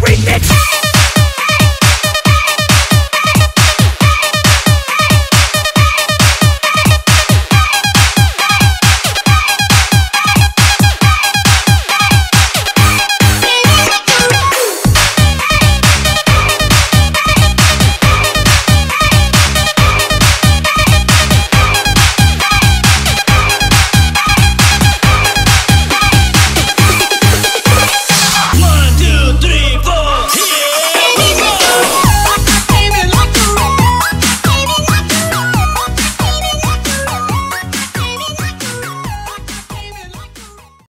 remix